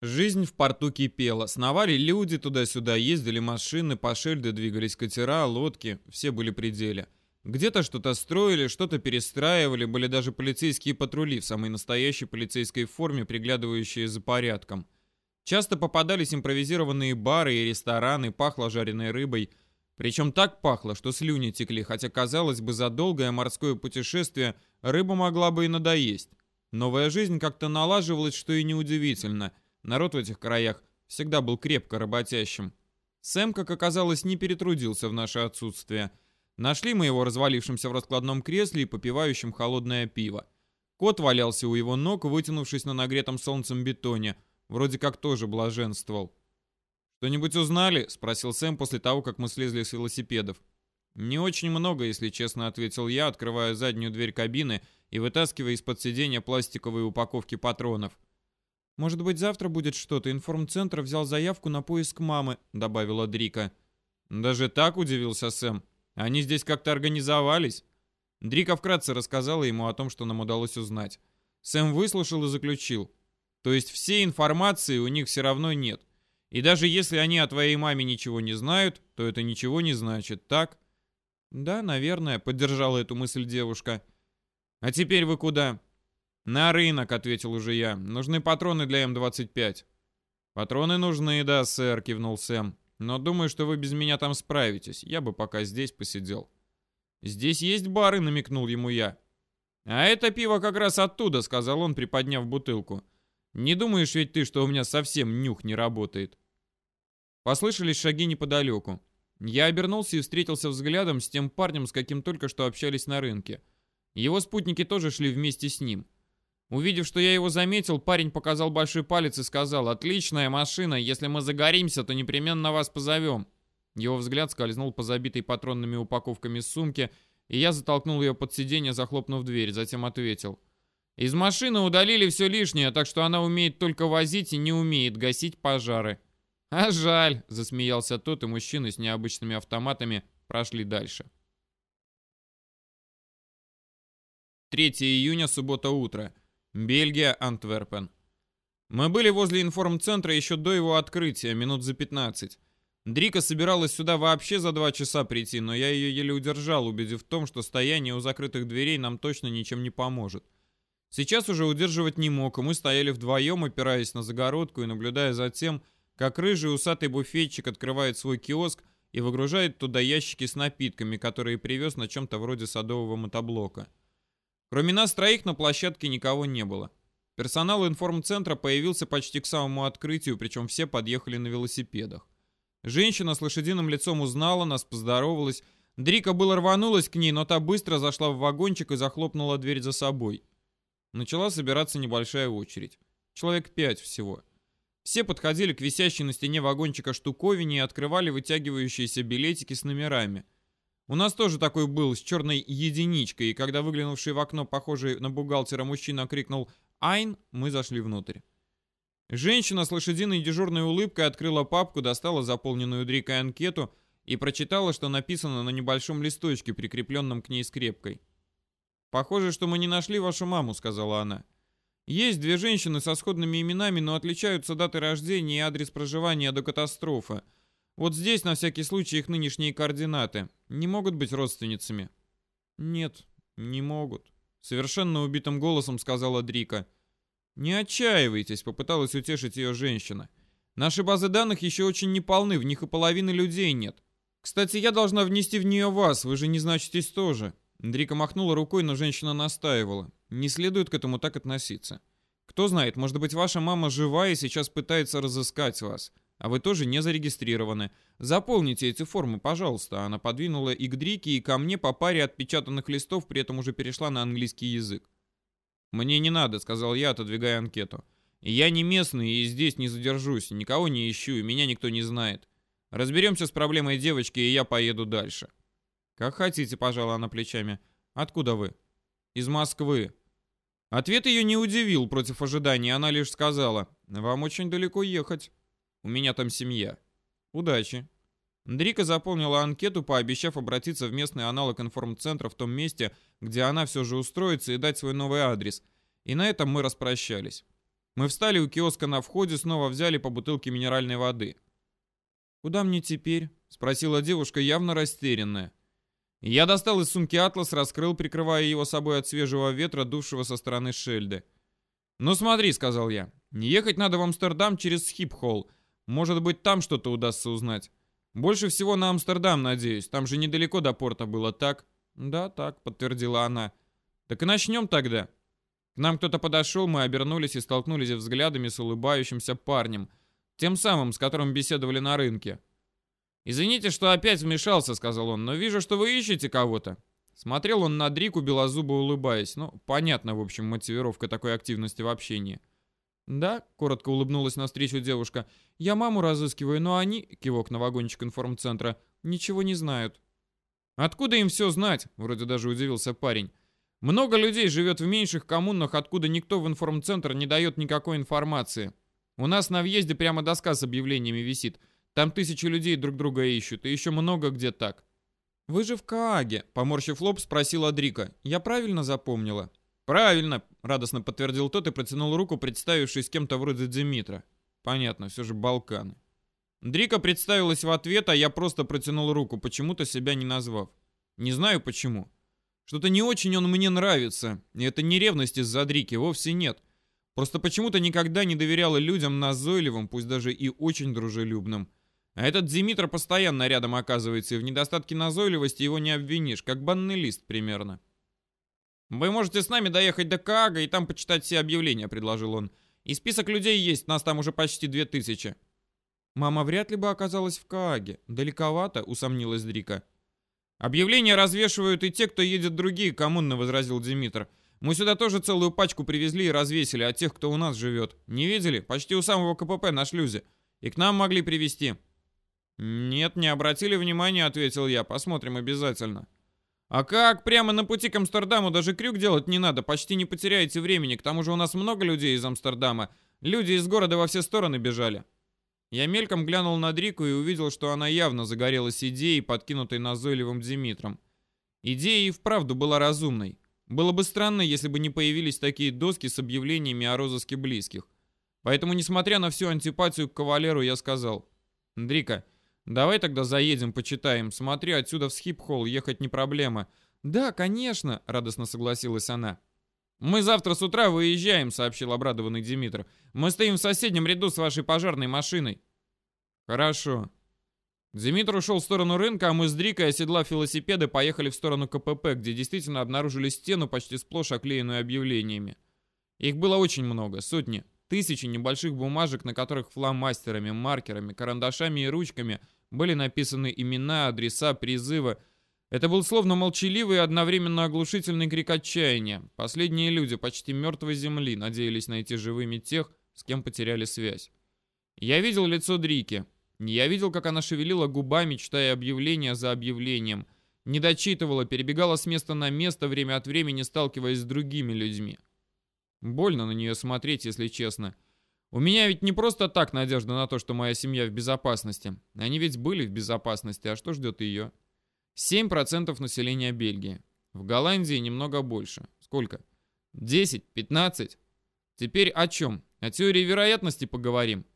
Жизнь в порту кипела. Сновали люди туда-сюда, ездили машины, по шельде двигались катера, лодки. Все были при деле. Где-то что-то строили, что-то перестраивали, были даже полицейские патрули в самой настоящей полицейской форме, приглядывающие за порядком. Часто попадались импровизированные бары и рестораны, пахло жареной рыбой. Причем так пахло, что слюни текли, хотя, казалось бы, за долгое морское путешествие рыба могла бы и надоесть. Новая жизнь как-то налаживалась, что и неудивительно – Народ в этих краях всегда был крепко работящим. Сэм, как оказалось, не перетрудился в наше отсутствие. Нашли мы его развалившимся в раскладном кресле и попивающим холодное пиво. Кот валялся у его ног, вытянувшись на нагретом солнцем бетоне. Вроде как тоже блаженствовал. «Что-нибудь узнали?» — спросил Сэм после того, как мы слезли с велосипедов. «Не очень много, если честно», — ответил я, открывая заднюю дверь кабины и вытаскивая из-под сиденья пластиковые упаковки патронов. «Может быть, завтра будет что-то. Информцентр взял заявку на поиск мамы», — добавила Дрика. «Даже так?» — удивился Сэм. «Они здесь как-то организовались?» Дрика вкратце рассказала ему о том, что нам удалось узнать. Сэм выслушал и заключил. «То есть всей информации у них все равно нет. И даже если они о твоей маме ничего не знают, то это ничего не значит, так?» «Да, наверное», — поддержала эту мысль девушка. «А теперь вы куда?» «На рынок», — ответил уже я. «Нужны патроны для М-25». «Патроны нужны, да, сэр», — кивнул Сэм. «Но думаю, что вы без меня там справитесь. Я бы пока здесь посидел». «Здесь есть бары», — намекнул ему я. «А это пиво как раз оттуда», — сказал он, приподняв бутылку. «Не думаешь ведь ты, что у меня совсем нюх не работает?» Послышались шаги неподалеку. Я обернулся и встретился взглядом с тем парнем, с каким только что общались на рынке. Его спутники тоже шли вместе с ним. Увидев, что я его заметил, парень показал большой палец и сказал, «Отличная машина, если мы загоримся, то непременно вас позовем». Его взгляд скользнул по забитой патронными упаковками сумки, и я затолкнул ее под сиденье, захлопнув дверь, затем ответил. «Из машины удалили все лишнее, так что она умеет только возить и не умеет гасить пожары». «А жаль», — засмеялся тот, и мужчины с необычными автоматами прошли дальше. 3 июня, суббота утро. Бельгия, Антверпен. Мы были возле информцентра еще до его открытия, минут за 15. Дрика собиралась сюда вообще за два часа прийти, но я ее еле удержал, убедив в том, что стояние у закрытых дверей нам точно ничем не поможет. Сейчас уже удерживать не мог, и мы стояли вдвоем, опираясь на загородку и наблюдая за тем, как рыжий усатый буфетчик открывает свой киоск и выгружает туда ящики с напитками, которые привез на чем-то вроде садового мотоблока. Кроме нас троих на площадке никого не было. Персонал информцентра появился почти к самому открытию, причем все подъехали на велосипедах. Женщина с лошадиным лицом узнала нас, поздоровалась. Дрика было рванулась к ней, но та быстро зашла в вагончик и захлопнула дверь за собой. Начала собираться небольшая очередь. Человек пять всего. Все подходили к висящей на стене вагончика штуковине и открывали вытягивающиеся билетики с номерами – у нас тоже такой был с черной единичкой, и когда выглянувший в окно, похожий на бухгалтера мужчина, крикнул «Айн!», мы зашли внутрь. Женщина с лошадиной дежурной улыбкой открыла папку, достала заполненную дрикой анкету и прочитала, что написано на небольшом листочке, прикрепленном к ней скрепкой. «Похоже, что мы не нашли вашу маму», — сказала она. «Есть две женщины со сходными именами, но отличаются даты рождения и адрес проживания до катастрофы. Вот здесь, на всякий случай, их нынешние координаты. Не могут быть родственницами?» «Нет, не могут», — совершенно убитым голосом сказала Дрика. «Не отчаивайтесь», — попыталась утешить ее женщина. «Наши базы данных еще очень неполны, в них и половины людей нет. Кстати, я должна внести в нее вас, вы же не значитесь тоже». Дрика махнула рукой, но женщина настаивала. «Не следует к этому так относиться. Кто знает, может быть, ваша мама жива и сейчас пытается разыскать вас. А вы тоже не зарегистрированы. Заполните эти формы, пожалуйста. Она подвинула и к Дрике, и ко мне по паре отпечатанных листов, при этом уже перешла на английский язык. «Мне не надо», — сказал я, отодвигая анкету. «Я не местный и здесь не задержусь, никого не ищу, и меня никто не знает. Разберемся с проблемой девочки, и я поеду дальше». «Как хотите», — пожала она плечами. «Откуда вы?» «Из Москвы». Ответ ее не удивил против ожиданий, она лишь сказала, «Вам очень далеко ехать». У меня там семья. Удачи. Дрика заполнила анкету, пообещав обратиться в местный аналог информцентра в том месте, где она все же устроится и дать свой новый адрес. И на этом мы распрощались. Мы встали у киоска на входе, снова взяли по бутылке минеральной воды. «Куда мне теперь?» — спросила девушка, явно растерянная. Я достал из сумки атлас, раскрыл, прикрывая его собой от свежего ветра, дувшего со стороны Шельды. «Ну смотри», — сказал я, — «ехать надо в Амстердам через Схипхолл. Может быть, там что-то удастся узнать. Больше всего на Амстердам, надеюсь. Там же недалеко до порта было, так?» «Да, так», — подтвердила она. «Так и начнем тогда». К нам кто-то подошел, мы обернулись и столкнулись взглядами с улыбающимся парнем, тем самым, с которым беседовали на рынке. «Извините, что опять вмешался», — сказал он, — «но вижу, что вы ищете кого-то». Смотрел он на Дрику, белозубо улыбаясь. Ну, понятно, в общем, мотивировка такой активности в общении. «Да», — коротко улыбнулась навстречу девушка, — «я маму разыскиваю, но они...» — кивок на вагончик информцентра. «Ничего не знают». «Откуда им все знать?» — вроде даже удивился парень. «Много людей живет в меньших коммунах, откуда никто в информцентр не дает никакой информации. У нас на въезде прямо доска с объявлениями висит. Там тысячи людей друг друга ищут, и еще много где так. «Вы же в Кааге», — поморщив лоб, спросила Дрика. «Я правильно запомнила?» «Правильно», — радостно подтвердил тот и протянул руку, представившись кем-то вроде Димитра. «Понятно, все же Балканы». Дрика представилась в ответ, а я просто протянул руку, почему-то себя не назвав. Не знаю почему. Что-то не очень он мне нравится, и это не ревность из-за Дрики, вовсе нет. Просто почему-то никогда не доверяла людям назойливым, пусть даже и очень дружелюбным. А этот Димитр постоянно рядом оказывается, и в недостатке назойливости его не обвинишь, как банный лист примерно. «Вы можете с нами доехать до Каага и там почитать все объявления», — предложил он. «И список людей есть, нас там уже почти две тысячи». «Мама вряд ли бы оказалась в Кааге. Далековато», — усомнилась Дрика. «Объявления развешивают и те, кто едет другие коммуны», — возразил Димитр. «Мы сюда тоже целую пачку привезли и развесили от тех, кто у нас живет. Не видели? Почти у самого КПП на шлюзе. И к нам могли привезти. «Нет, не обратили внимания», — ответил я. «Посмотрим обязательно». «А как? Прямо на пути к Амстердаму даже крюк делать не надо, почти не потеряете времени. К тому же у нас много людей из Амстердама. Люди из города во все стороны бежали». Я мельком глянул на Дрику и увидел, что она явно загорелась идеей, подкинутой назойливым Димитром. Идея и вправду была разумной. Было бы странно, если бы не появились такие доски с объявлениями о розыске близких. Поэтому, несмотря на всю антипатию к кавалеру, я сказал, «Дрика, «Давай тогда заедем, почитаем. Смотри, отсюда в Схип-холл ехать не проблема». «Да, конечно», — радостно согласилась она. «Мы завтра с утра выезжаем», — сообщил обрадованный Димитр. «Мы стоим в соседнем ряду с вашей пожарной машиной». «Хорошо». Димитр ушел в сторону рынка, а мы с Дрикой, оседлав велосипеды, поехали в сторону КПП, где действительно обнаружили стену, почти сплошь оклеенную объявлениями. Их было очень много, сотни, тысячи небольших бумажек, на которых фломастерами, маркерами, карандашами и ручками — были написаны имена, адреса, призывы. Это был словно молчаливый и одновременно оглушительный крик отчаяния. Последние люди почти мертвой земли надеялись найти живыми тех, с кем потеряли связь. Я видел лицо Дрики. Я видел, как она шевелила губами, читая объявление за объявлением. Не дочитывала, перебегала с места на место, время от времени сталкиваясь с другими людьми. Больно на нее смотреть, если честно. У меня ведь не просто так надежда на то, что моя семья в безопасности. Они ведь были в безопасности, а что ждет ее? 7% населения Бельгии. В Голландии немного больше. Сколько? 10? 15? Теперь о чем? О теории вероятности поговорим.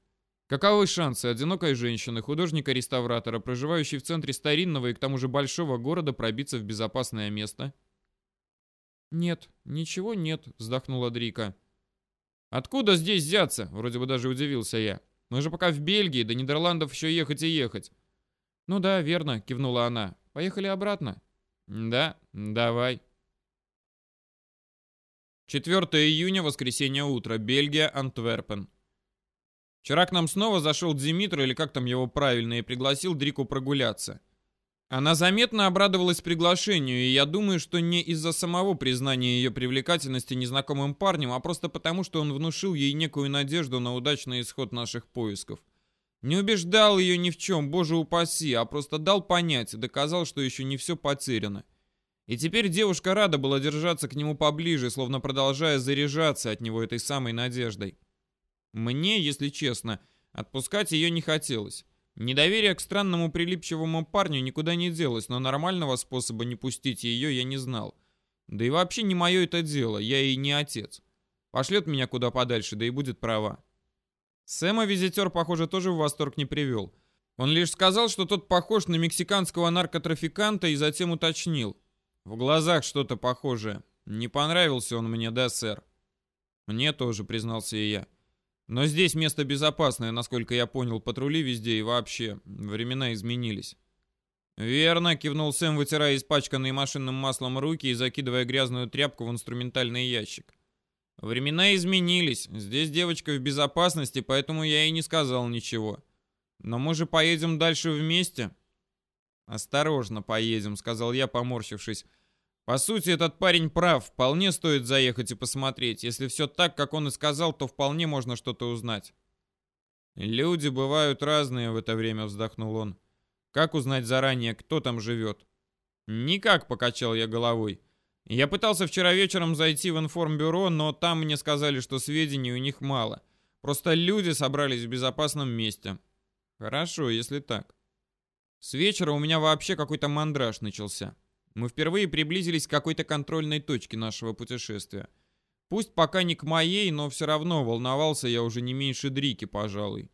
Каковы шансы одинокой женщины, художника-реставратора, проживающей в центре старинного и к тому же большого города, пробиться в безопасное место? «Нет, ничего нет», — вздохнула Дрика. «Откуда здесь взяться?» — вроде бы даже удивился я. «Мы же пока в Бельгии, до Нидерландов еще ехать и ехать». «Ну да, верно», — кивнула она. «Поехали обратно?» «Да, давай». 4 июня, воскресенье утро, Бельгия, Антверпен. Вчера к нам снова зашел Димитр, или как там его правильно, и пригласил Дрику прогуляться. Она заметно обрадовалась приглашению, и я думаю, что не из-за самого признания ее привлекательности незнакомым парнем, а просто потому, что он внушил ей некую надежду на удачный исход наших поисков. Не убеждал ее ни в чем, боже упаси, а просто дал понять и доказал, что еще не все потеряно. И теперь девушка рада была держаться к нему поближе, словно продолжая заряжаться от него этой самой надеждой. Мне, если честно, отпускать ее не хотелось. Недоверие к странному прилипчивому парню никуда не делось, но нормального способа не пустить ее я не знал. Да и вообще не мое это дело, я и не отец. Пошлет меня куда подальше, да и будет права. Сэма визитер, похоже, тоже в восторг не привел. Он лишь сказал, что тот похож на мексиканского наркотрафиканта и затем уточнил. В глазах что-то похожее. Не понравился он мне, да, сэр? Мне тоже, признался и я. Но здесь место безопасное, насколько я понял, патрули везде и вообще. Времена изменились. «Верно», — кивнул Сэм, вытирая испачканные машинным маслом руки и закидывая грязную тряпку в инструментальный ящик. «Времена изменились. Здесь девочка в безопасности, поэтому я и не сказал ничего. Но мы же поедем дальше вместе». «Осторожно поедем», — сказал я, поморщившись. «По сути, этот парень прав. Вполне стоит заехать и посмотреть. Если все так, как он и сказал, то вполне можно что-то узнать». «Люди бывают разные», — в это время вздохнул он. Как узнать заранее, кто там живет? Никак, покачал я головой. Я пытался вчера вечером зайти в информбюро, но там мне сказали, что сведений у них мало. Просто люди собрались в безопасном месте. Хорошо, если так. С вечера у меня вообще какой-то мандраж начался. Мы впервые приблизились к какой-то контрольной точке нашего путешествия. Пусть пока не к моей, но все равно волновался я уже не меньше Дрики, пожалуй.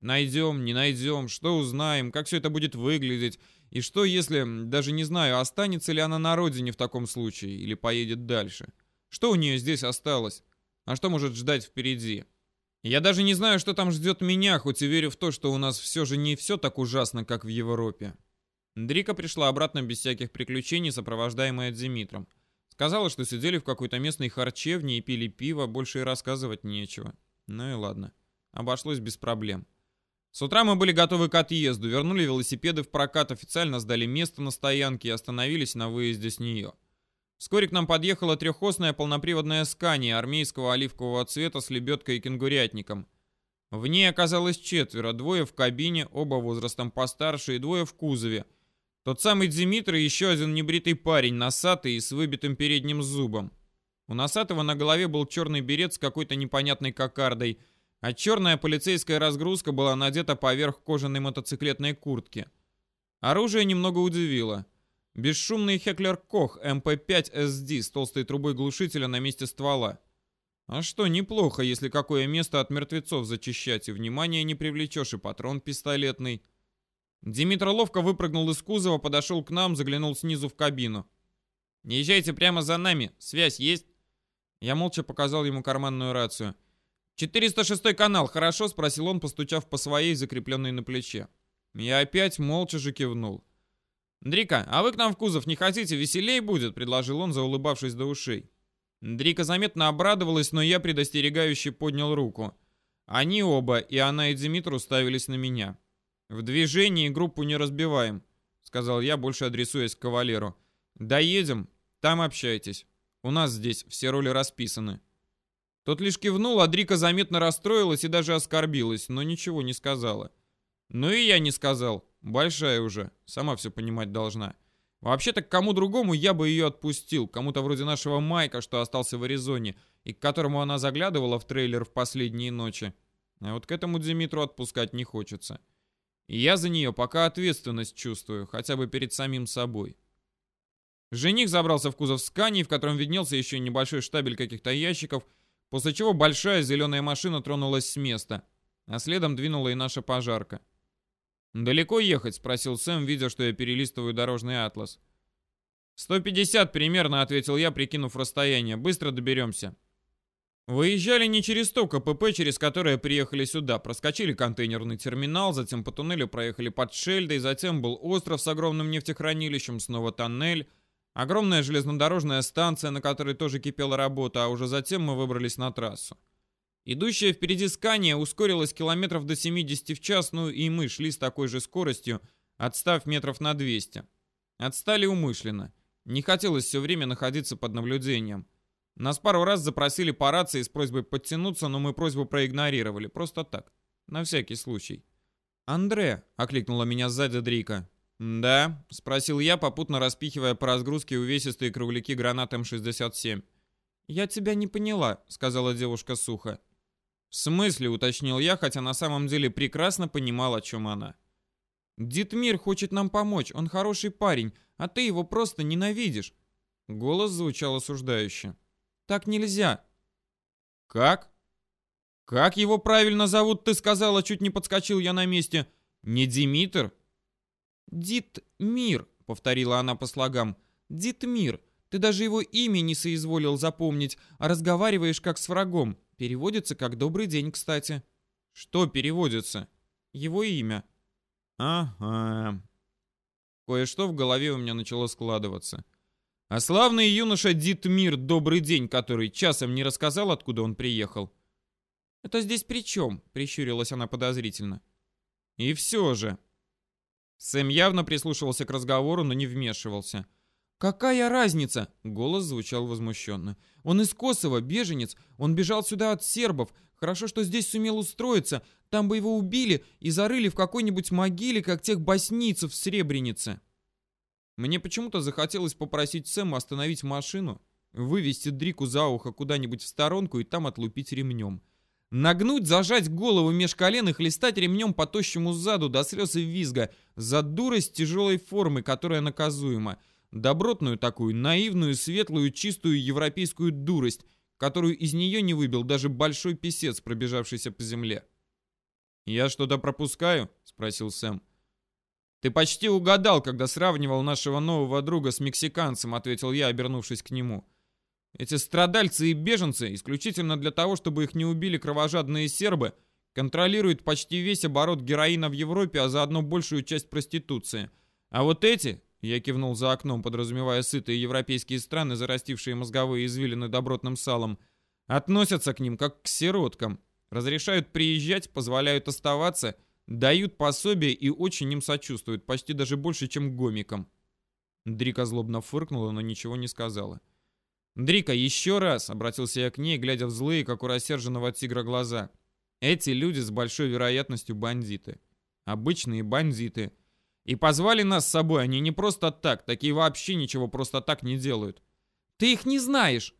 Найдем, не найдем, что узнаем, как все это будет выглядеть, и что если, даже не знаю, останется ли она на родине в таком случае, или поедет дальше. Что у нее здесь осталось? А что может ждать впереди? Я даже не знаю, что там ждет меня, хоть и верю в то, что у нас все же не все так ужасно, как в Европе. Дрика пришла обратно без всяких приключений, сопровождаемая Димитром. Сказала, что сидели в какой-то местной харчевне и пили пиво, больше и рассказывать нечего. Ну и ладно. Обошлось без проблем. С утра мы были готовы к отъезду, вернули велосипеды в прокат, официально сдали место на стоянке и остановились на выезде с нее. Вскоре к нам подъехала трехосная полноприводная скания армейского оливкового цвета с лебедкой и кенгурятником. В ней оказалось четверо, двое в кабине, оба возрастом постарше, и двое в кузове. Тот самый Димитр и еще один небритый парень, носатый и с выбитым передним зубом. У носатого на голове был черный берет с какой-то непонятной кокардой – а черная полицейская разгрузка была надета поверх кожаной мотоциклетной куртки. Оружие немного удивило. Бесшумный Хеклер Кох МП-5 СД с толстой трубой глушителя на месте ствола. А что, неплохо, если какое место от мертвецов зачищать, и внимания не привлечешь, и патрон пистолетный. Димитр ловко выпрыгнул из кузова, подошел к нам, заглянул снизу в кабину. «Езжайте прямо за нами, связь есть?» Я молча показал ему карманную рацию. «406 канал, хорошо?» — спросил он, постучав по своей, закрепленной на плече. Я опять молча же кивнул. «Дрика, а вы к нам в кузов не хотите? Веселей будет?» — предложил он, заулыбавшись до ушей. Дрика заметно обрадовалась, но я предостерегающе поднял руку. Они оба, и она, и Димитр, уставились на меня. «В движении группу не разбиваем», — сказал я, больше адресуясь к кавалеру. «Доедем, там общайтесь. У нас здесь все роли расписаны». Тот лишь кивнул, а Дрика заметно расстроилась и даже оскорбилась, но ничего не сказала. Ну и я не сказал. Большая уже, сама все понимать должна. Вообще-то к кому другому я бы ее отпустил, кому-то вроде нашего Майка, что остался в Аризоне, и к которому она заглядывала в трейлер в последние ночи. А вот к этому Димитру отпускать не хочется. Я за нее пока ответственность чувствую, хотя бы перед самим собой. Жених забрался в кузов скани, в котором виднелся еще небольшой штабель каких-то ящиков, После чего большая зеленая машина тронулась с места, а следом двинула и наша пожарка. «Далеко ехать?» — спросил Сэм, видя, что я перелистываю дорожный атлас. «150 примерно», — ответил я, прикинув расстояние. «Быстро доберемся». Выезжали не через то КПП, через которое приехали сюда. Проскочили контейнерный терминал, затем по туннелю проехали под Шельдой, затем был остров с огромным нефтехранилищем, снова тоннель — Огромная железнодорожная станция, на которой тоже кипела работа, а уже затем мы выбрались на трассу. Идущая впереди Скания ускорилась километров до 70 в час, ну и мы шли с такой же скоростью, отстав метров на 200. Отстали умышленно. Не хотелось все время находиться под наблюдением. Нас пару раз запросили по рации с просьбой подтянуться, но мы просьбу проигнорировали. Просто так. На всякий случай. «Андре!» — окликнула меня сзади Дрика. «Да?» — спросил я, попутно распихивая по разгрузке увесистые кругляки гранат М-67. «Я тебя не поняла», — сказала девушка сухо. «В смысле?» — уточнил я, хотя на самом деле прекрасно понимал, о чем она. «Дитмир хочет нам помочь, он хороший парень, а ты его просто ненавидишь». Голос звучал осуждающе. «Так нельзя». Как? Как его правильно зовут, ты сказала, чуть не подскочил я на месте. Не Димитр? Дитмир, повторила она по слогам. Дитмир. Ты даже его имя не соизволил запомнить, а разговариваешь как с врагом. Переводится как «добрый день», кстати. Что переводится? Его имя. Ага. Кое-что в голове у меня начало складываться. А славный юноша Дитмир, добрый день, который часом не рассказал, откуда он приехал. «Это здесь при чем?» — прищурилась она подозрительно. «И все же...» Сэм явно прислушивался к разговору, но не вмешивался. «Какая разница?» — голос звучал возмущенно. «Он из Косово, беженец. Он бежал сюда от сербов. Хорошо, что здесь сумел устроиться. Там бы его убили и зарыли в какой-нибудь могиле, как тех боснийцев в Сребренице». Мне почему-то захотелось попросить Сэма остановить машину, вывести Дрику за ухо куда-нибудь в сторонку и там отлупить ремнем. Нагнуть, зажать голову меж колен и хлестать ремнем по тощему заду до слез и визга за дурость тяжелой формы, которая наказуема. Добротную такую, наивную, светлую, чистую европейскую дурость, которую из нее не выбил даже большой писец, пробежавшийся по земле. «Я что-то пропускаю?» — спросил Сэм. «Ты почти угадал, когда сравнивал нашего нового друга с мексиканцем», — ответил я, обернувшись к нему. Эти страдальцы и беженцы, исключительно для того, чтобы их не убили кровожадные сербы, контролируют почти весь оборот героина в Европе, а заодно большую часть проституции. А вот эти, я кивнул за окном, подразумевая сытые европейские страны, зарастившие мозговые извилины добротным салом, относятся к ним как к сироткам, разрешают приезжать, позволяют оставаться, дают пособие и очень им сочувствуют, почти даже больше, чем гомикам. Дрика злобно фыркнула, но ничего не сказала. — «Дрика, еще раз!» — обратился я к ней, глядя в злые, как у рассерженного тигра, глаза. «Эти люди с большой вероятностью бандиты. Обычные бандиты. И позвали нас с собой они не просто так, такие вообще ничего просто так не делают. Ты их не знаешь!»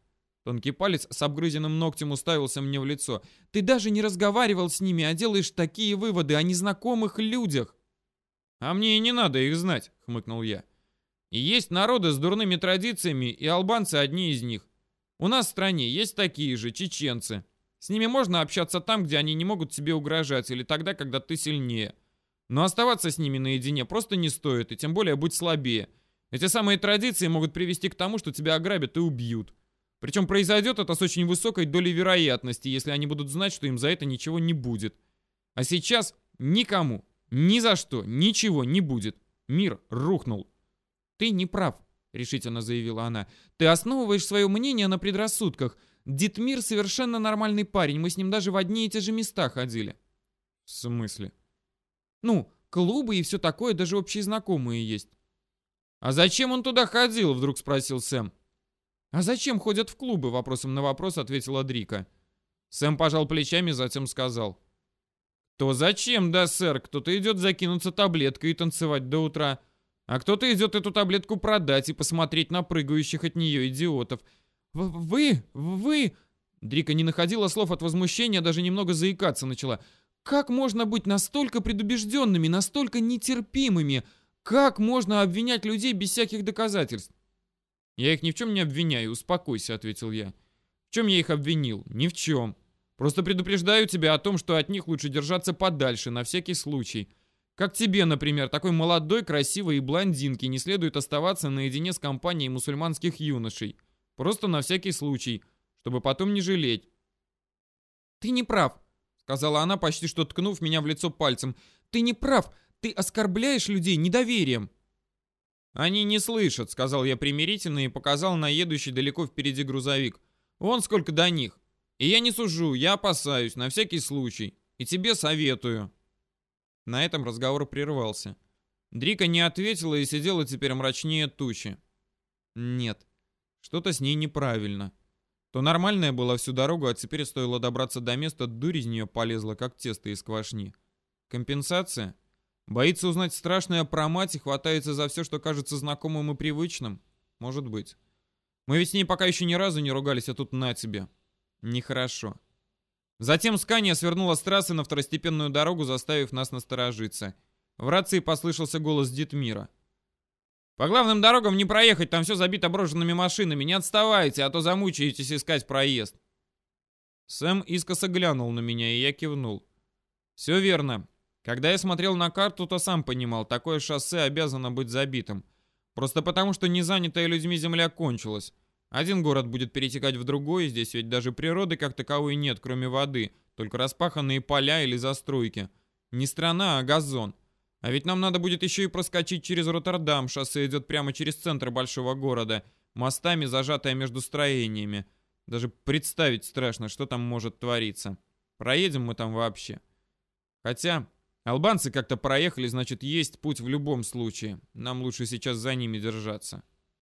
Тонкий палец с обгрызенным ногтем уставился мне в лицо. «Ты даже не разговаривал с ними, а делаешь такие выводы о незнакомых людях!» «А мне и не надо их знать», — хмыкнул я. Есть народы с дурными традициями, и албанцы одни из них. У нас в стране есть такие же, чеченцы. С ними можно общаться там, где они не могут тебе угрожать, или тогда, когда ты сильнее. Но оставаться с ними наедине просто не стоит, и тем более быть слабее. Эти самые традиции могут привести к тому, что тебя ограбят и убьют. Причем произойдет это с очень высокой долей вероятности, если они будут знать, что им за это ничего не будет. А сейчас никому, ни за что, ничего не будет. Мир рухнул. «Ты не прав», — решительно заявила она. «Ты основываешь свое мнение на предрассудках. Дитмир совершенно нормальный парень, мы с ним даже в одни и те же места ходили». «В смысле?» «Ну, клубы и все такое, даже общие знакомые есть». «А зачем он туда ходил?» — вдруг спросил Сэм. «А зачем ходят в клубы?» — вопросом на вопрос ответила Дрика. Сэм пожал плечами, затем сказал. «То зачем, да, сэр? Кто-то идет закинуться таблеткой и танцевать до утра. А кто-то идет эту таблетку продать и посмотреть на прыгающих от нее идиотов. «Вы... вы...» Дрика не находила слов от возмущения, даже немного заикаться начала. «Как можно быть настолько предубежденными, настолько нетерпимыми? Как можно обвинять людей без всяких доказательств?» «Я их ни в чем не обвиняю, успокойся», — ответил я. «В чем я их обвинил? Ни в чем. Просто предупреждаю тебя о том, что от них лучше держаться подальше, на всякий случай. Как тебе, например, такой молодой, красивой и блондинке не следует оставаться наедине с компанией мусульманских юношей. Просто на всякий случай, чтобы потом не жалеть. «Ты не прав», — сказала она, почти что ткнув меня в лицо пальцем. «Ты не прав, ты оскорбляешь людей недоверием». «Они не слышат», — сказал я примирительно и показал на едущий далеко впереди грузовик. «Вон сколько до них. И я не сужу, я опасаюсь, на всякий случай. И тебе советую». На этом разговор прервался. Дрика не ответила и сидела теперь мрачнее тучи. Нет, что-то с ней неправильно. То нормальная была всю дорогу, а теперь стоило добраться до места, дурь из нее полезла, как тесто из квашни. Компенсация? Боится узнать страшное про мать и хватается за все, что кажется знакомым и привычным? Может быть. Мы ведь с ней пока еще ни разу не ругались, а тут на тебе. Нехорошо. Затем Скания свернула с трассы на второстепенную дорогу, заставив нас насторожиться. В рации послышался голос Дитмира. «По главным дорогам не проехать, там все забито брошенными машинами. Не отставайте, а то замучаетесь искать проезд». Сэм искоса глянул на меня, и я кивнул. Все верно. Когда я смотрел на карту, то сам понимал, такое шоссе обязано быть забитым. Просто потому, что незанятая людьми земля кончилась. Один город будет перетекать в другой, здесь ведь даже природы как таковой нет, кроме воды, только распаханные поля или застройки. Не страна, а газон. А ведь нам надо будет еще и проскочить через Роттердам, шоссе идет прямо через центр большого города, мостами зажатое между строениями. Даже представить страшно, что там может твориться. Проедем мы там вообще. Хотя, албанцы как-то проехали, значит, есть путь в любом случае. Нам лучше сейчас за ними держаться.